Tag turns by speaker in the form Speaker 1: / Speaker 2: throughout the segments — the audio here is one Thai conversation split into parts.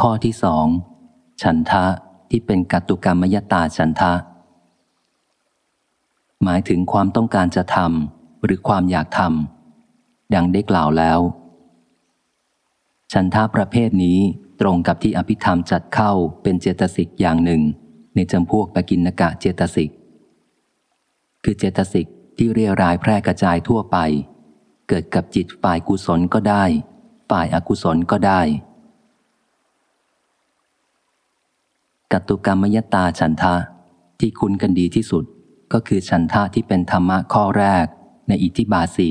Speaker 1: ข้อที่สองฉันทะที่เป็นกัตตุกรรมยตาฉันทะ หมายถึงความต้องการจะทำหรือความอยากทำดังได้กล่าวแล้ว ฉันทะประเภทนี้ตรงกับที่อภิธรรมจัดเข้าเป็นเจตสิกอย่างหนึ่ง ในจำพวกปกินกะเจตสิก คือเจตสิกที่เรียรายแพร่กระจายทั่วไป เกิดกับจิตฝ่ายกุศลก็ได้ ฝ่ายอากุศลก็ได้ กัตตุกรรมยตาฉันทะ ที่คุ้นกันดีที่สุด ก็คือฉันทะที่เป็นธรรมะข้อแรกในอิทธิบาสี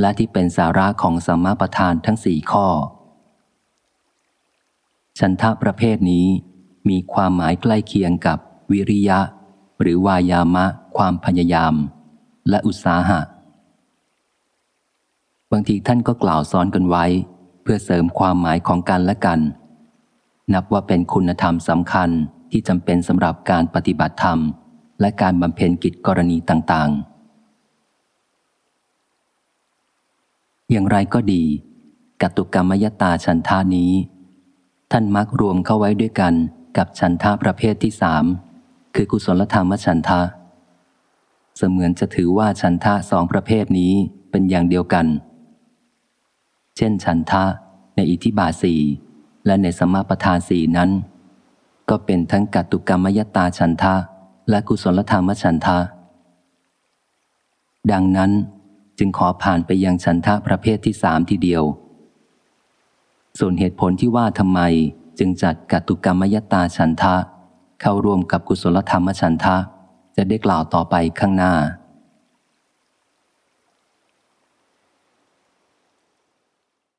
Speaker 1: และที่เป็นสาระของสัมมาประธานทั้งสี่ข้อ ฉันทะประเภทนี้มีความหมายใกล้เคียงกับวิริยะ หรือวายามะ ความพยายาม และอุตสาหะ บางทีท่านก็กล่าวซ้อนกันไว้ เพื่อเสริมความหมายของกันและกัน นับว่าเป็นคุณธรรมสำคัญที่จำเป็นสำหรับการปฏิบัติธรรม และการบำเพ็ญกิจกรณีต่างๆ อย่างไรก็ดีกัตุกรรมยตาฉันทานี้ ท่านมักรวมเข้าไว้ด้วยกันกับฉันทาประเภทที่สามคือกุศลธรรมฉันทะ เสมือนจะถือว่าฉันทะสองประเภทนี้เป็นอย่างเดียวกัน เช่นฉันทะในอิทธิบาสี และในสมาประธานสี่นั้น ก็เป็นทั้งกัตุกรรมยตาฉันทะ และกุศลธรรมฉันทะ ดังนั้นจึงขอผ่านไปยังฉันทะประเภทที่สามทีเดียว ส่วนเหตุผลที่ว่าทำไมจึงจัดกัตุกรรมยตาฉันทะ เข้าร่วมกับกุศลธรรมฉันทะ จะได้กล่าวต่อไปข้างหน้า